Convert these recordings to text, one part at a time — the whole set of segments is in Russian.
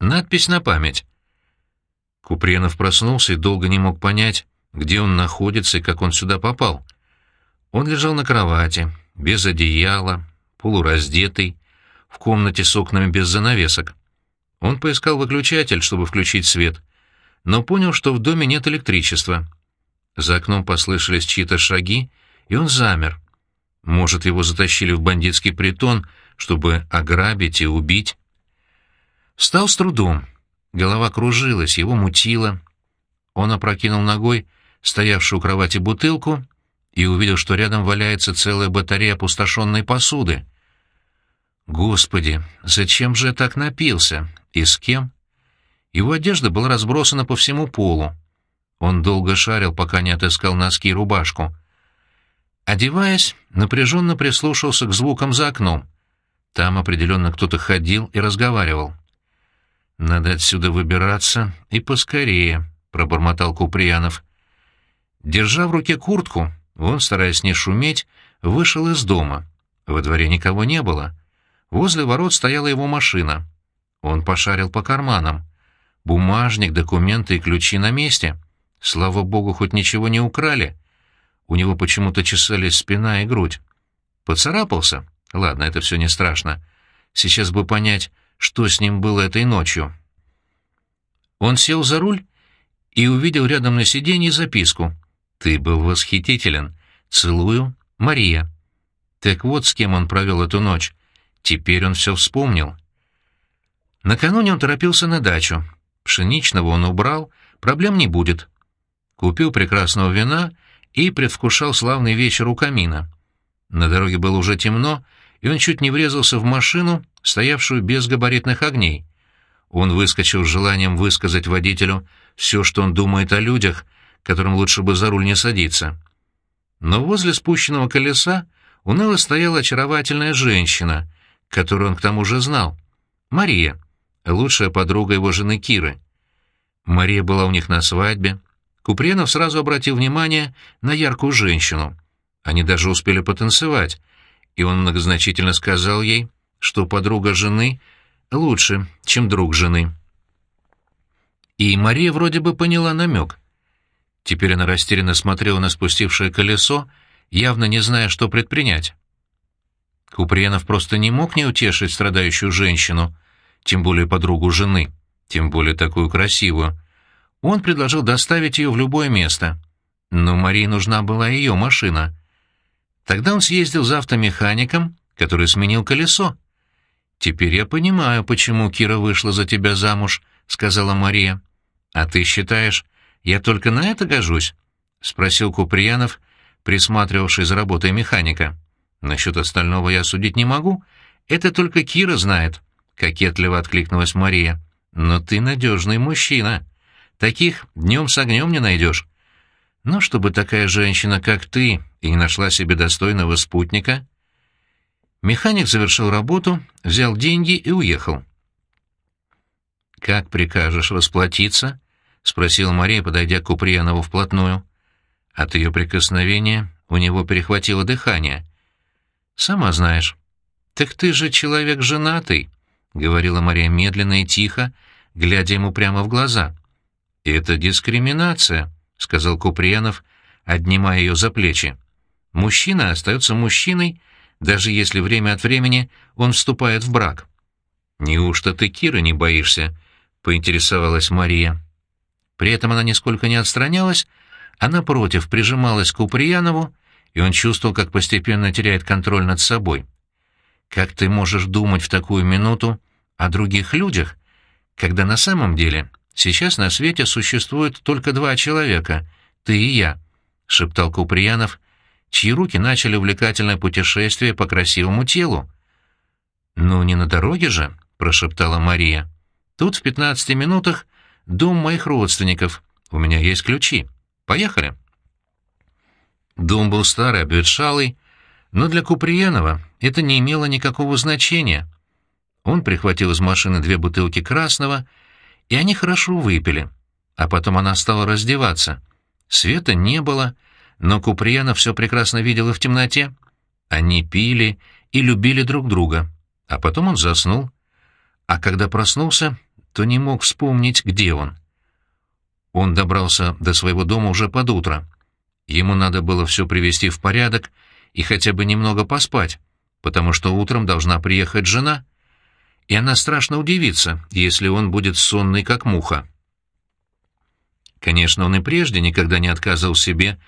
Надпись на память. Купренов проснулся и долго не мог понять, где он находится и как он сюда попал. Он лежал на кровати, без одеяла, полураздетый, в комнате с окнами без занавесок. Он поискал выключатель, чтобы включить свет, но понял, что в доме нет электричества. За окном послышались чьи-то шаги, и он замер. Может, его затащили в бандитский притон, чтобы ограбить и убить? Встал с трудом. Голова кружилась, его мутило. Он опрокинул ногой стоявшую у кровати бутылку и увидел, что рядом валяется целая батарея опустошенной посуды. Господи, зачем же я так напился? И с кем? Его одежда была разбросана по всему полу. Он долго шарил, пока не отыскал носки и рубашку. Одеваясь, напряженно прислушался к звукам за окном. Там определенно кто-то ходил и разговаривал. «Надо отсюда выбираться и поскорее», — пробормотал Куприянов. Держа в руке куртку, он, стараясь не шуметь, вышел из дома. Во дворе никого не было. Возле ворот стояла его машина. Он пошарил по карманам. Бумажник, документы и ключи на месте. Слава богу, хоть ничего не украли. У него почему-то чесались спина и грудь. Поцарапался? Ладно, это все не страшно. Сейчас бы понять, что с ним было этой ночью. Он сел за руль и увидел рядом на сиденье записку. «Ты был восхитителен. Целую, Мария». Так вот с кем он провел эту ночь. Теперь он все вспомнил. Накануне он торопился на дачу. Пшеничного он убрал, проблем не будет. Купил прекрасного вина и предвкушал славный вечер у камина. На дороге было уже темно, и он чуть не врезался в машину, стоявшую без габаритных огней. Он выскочил с желанием высказать водителю все, что он думает о людях, которым лучше бы за руль не садиться. Но возле спущенного колеса уныло стояла очаровательная женщина, которую он к тому же знал. Мария, лучшая подруга его жены Киры. Мария была у них на свадьбе. Купренов сразу обратил внимание на яркую женщину. Они даже успели потанцевать, и он многозначительно сказал ей, что подруга жены лучше, чем друг жены. И Мария вроде бы поняла намек. Теперь она растерянно смотрела на спустившее колесо, явно не зная, что предпринять. Куприянов просто не мог не утешить страдающую женщину, тем более подругу жены, тем более такую красивую. Он предложил доставить ее в любое место. Но Марии нужна была ее машина. Тогда он съездил за автомехаником, который сменил колесо. «Теперь я понимаю, почему Кира вышла за тебя замуж», — сказала Мария. «А ты считаешь, я только на это гожусь?» — спросил Куприянов, присматривавший за работой механика. «Насчет остального я судить не могу. Это только Кира знает», — кокетливо откликнулась Мария. «Но ты надежный мужчина. Таких днем с огнем не найдешь. Но чтобы такая женщина, как ты, и не нашла себе достойного спутника...» Механик завершил работу, взял деньги и уехал. «Как прикажешь расплатиться?» — спросила Мария, подойдя к Куприянову вплотную. От ее прикосновения у него перехватило дыхание. «Сама знаешь». «Так ты же человек женатый», — говорила Мария медленно и тихо, глядя ему прямо в глаза. «Это дискриминация», — сказал Куприянов, отнимая ее за плечи. «Мужчина остается мужчиной, даже если время от времени он вступает в брак». «Неужто ты Киры не боишься?» — поинтересовалась Мария. При этом она нисколько не отстранялась, а напротив прижималась к Уприянову, и он чувствовал, как постепенно теряет контроль над собой. «Как ты можешь думать в такую минуту о других людях, когда на самом деле сейчас на свете существует только два человека, ты и я», — шептал Куприянов, чьи руки начали увлекательное путешествие по красивому телу. «Ну, не на дороге же», — прошептала Мария. «Тут в пятнадцати минутах Дом моих родственников. У меня есть ключи. Поехали. Дом был старый, обветшалый, но для Куприянова это не имело никакого значения. Он прихватил из машины две бутылки красного, и они хорошо выпили. А потом она стала раздеваться. Света не было, но Куприянов все прекрасно видел и в темноте. Они пили и любили друг друга. А потом он заснул. А когда проснулся, то не мог вспомнить, где он. Он добрался до своего дома уже под утро. Ему надо было все привести в порядок и хотя бы немного поспать, потому что утром должна приехать жена, и она страшно удивится, если он будет сонный, как муха. Конечно, он и прежде никогда не отказывал себе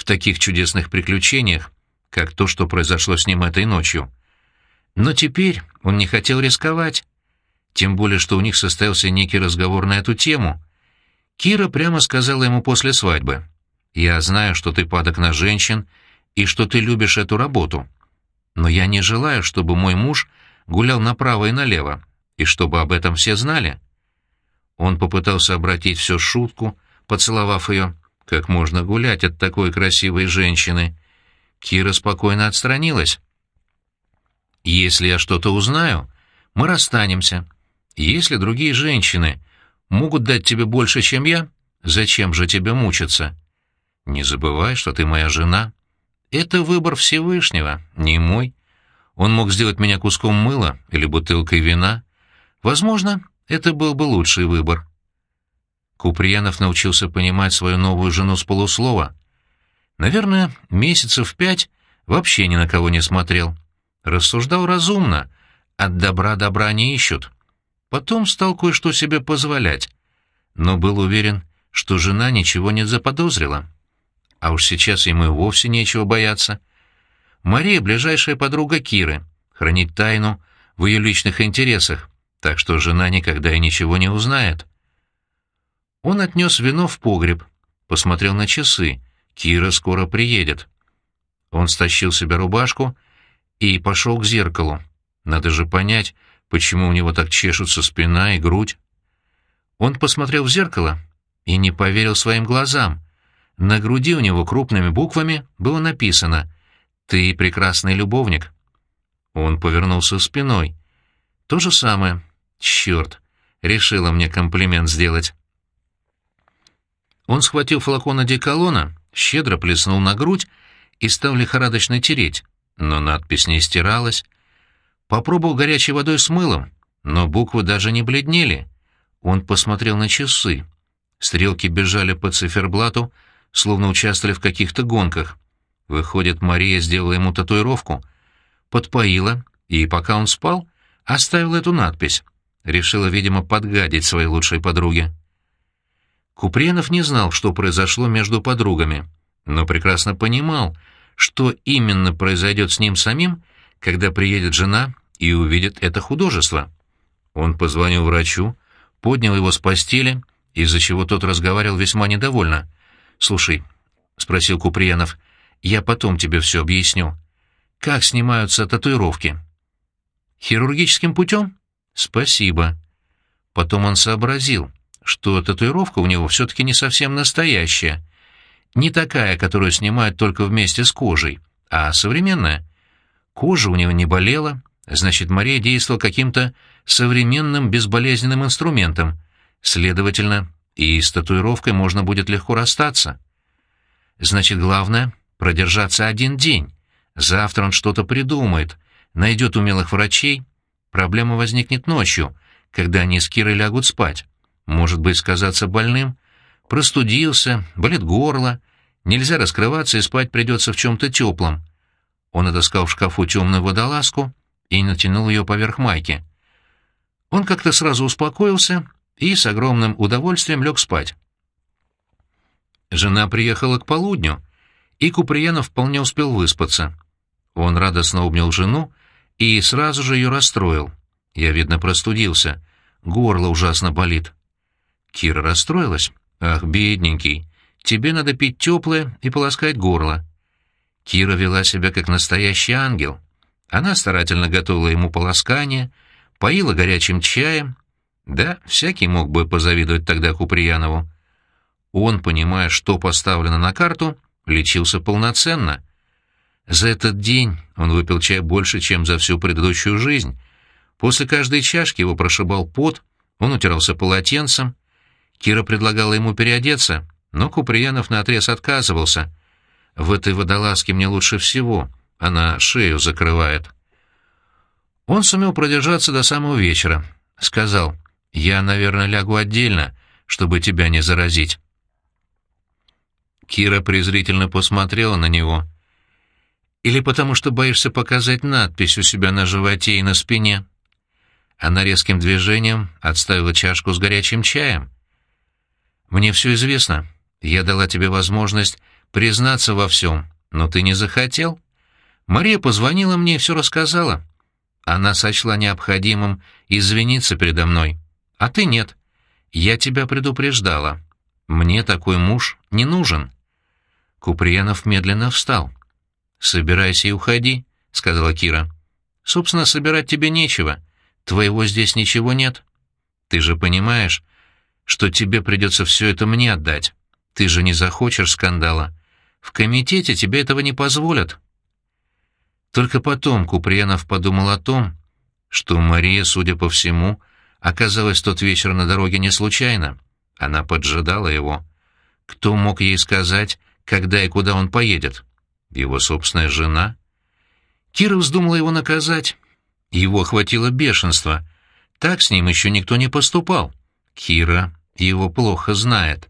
в таких чудесных приключениях, как то, что произошло с ним этой ночью. Но теперь он не хотел рисковать, тем более, что у них состоялся некий разговор на эту тему. Кира прямо сказала ему после свадьбы, «Я знаю, что ты падок на женщин и что ты любишь эту работу, но я не желаю, чтобы мой муж гулял направо и налево, и чтобы об этом все знали». Он попытался обратить все в шутку, поцеловав ее. «Как можно гулять от такой красивой женщины?» Кира спокойно отстранилась. «Если я что-то узнаю, мы расстанемся. Если другие женщины могут дать тебе больше, чем я, зачем же тебе мучиться? Не забывай, что ты моя жена. Это выбор Всевышнего, не мой. Он мог сделать меня куском мыла или бутылкой вина. Возможно, это был бы лучший выбор». Куприянов научился понимать свою новую жену с полуслова. Наверное, месяцев пять вообще ни на кого не смотрел. Рассуждал разумно. От добра добра не ищут. Потом стал кое-что себе позволять. Но был уверен, что жена ничего не заподозрила. А уж сейчас ему и вовсе нечего бояться. Мария — ближайшая подруга Киры, хранит тайну в ее личных интересах, так что жена никогда и ничего не узнает. Он отнес вино в погреб, посмотрел на часы. Кира скоро приедет. Он стащил себе рубашку и пошел к зеркалу. Надо же понять, почему у него так чешутся спина и грудь. Он посмотрел в зеркало и не поверил своим глазам. На груди у него крупными буквами было написано «Ты прекрасный любовник». Он повернулся спиной. То же самое. Черт, решила мне комплимент сделать. Он схватил флакон одеколона, щедро плеснул на грудь и стал лихорадочно тереть, но надпись не стиралась. Попробовал горячей водой с мылом, но буквы даже не бледнели. Он посмотрел на часы. Стрелки бежали по циферблату, словно участвовали в каких-то гонках. Выходит, Мария сделала ему татуировку, подпоила, и пока он спал, оставила эту надпись. Решила, видимо, подгадить своей лучшей подруге. Купренов не знал, что произошло между подругами, но прекрасно понимал, что именно произойдет с ним самим, когда приедет жена и увидит это художество. Он позвонил врачу, поднял его с постели, из-за чего тот разговаривал весьма недовольно. «Слушай», — спросил Куприянов, — «я потом тебе все объясню. Как снимаются татуировки?» «Хирургическим путем?» «Спасибо». Потом он сообразил, что татуировка у него все-таки не совсем настоящая. Не такая, которую снимают только вместе с кожей, а современная. Кожа у него не болела, значит, Мария действовала каким-то современным безболезненным инструментом. Следовательно, и с татуировкой можно будет легко расстаться. Значит, главное — продержаться один день. Завтра он что-то придумает, найдет умелых врачей. Проблема возникнет ночью, когда они с Кирой лягут спать. Может быть, сказаться больным? Простудился, болит горло, нельзя раскрываться и спать придется в чем-то теплом. Он отыскал в шкафу темную водолазку и натянул ее поверх майки. Он как-то сразу успокоился и с огромным удовольствием лег спать. Жена приехала к полудню, и Куприянов вполне успел выспаться. Он радостно обнял жену и сразу же ее расстроил. Я, видно, простудился. Горло ужасно болит. Кира расстроилась. «Ах, бедненький, тебе надо пить теплое и полоскать горло». Кира вела себя как настоящий ангел. Она старательно готовила ему полоскание, поила горячим чаем. Да, всякий мог бы позавидовать тогда Куприянову. Он, понимая, что поставлено на карту, лечился полноценно. За этот день он выпил чай больше, чем за всю предыдущую жизнь. После каждой чашки его прошибал пот, он утирался полотенцем, Кира предлагала ему переодеться, но Куприянов наотрез отказывался. «В этой водолазке мне лучше всего, она шею закрывает». Он сумел продержаться до самого вечера. Сказал, Я, наверное, лягу отдельно, чтобы тебя не заразить». Кира презрительно посмотрела на него. «Или потому что боишься показать надпись у себя на животе и на спине?» Она резким движением отставила чашку с горячим чаем. «Мне все известно. Я дала тебе возможность признаться во всем, но ты не захотел. Мария позвонила мне и все рассказала. Она сочла необходимым извиниться передо мной, а ты нет. Я тебя предупреждала. Мне такой муж не нужен». Куприянов медленно встал. «Собирайся и уходи», — сказала Кира. «Собственно, собирать тебе нечего. Твоего здесь ничего нет. Ты же понимаешь, что тебе придется все это мне отдать. Ты же не захочешь скандала. В комитете тебе этого не позволят». Только потом Куприянов подумал о том, что Мария, судя по всему, оказалась тот вечер на дороге не случайно. Она поджидала его. Кто мог ей сказать, когда и куда он поедет? Его собственная жена? Кира вздумала его наказать. Его охватило бешенство. Так с ним еще никто не поступал. Кира его плохо знает.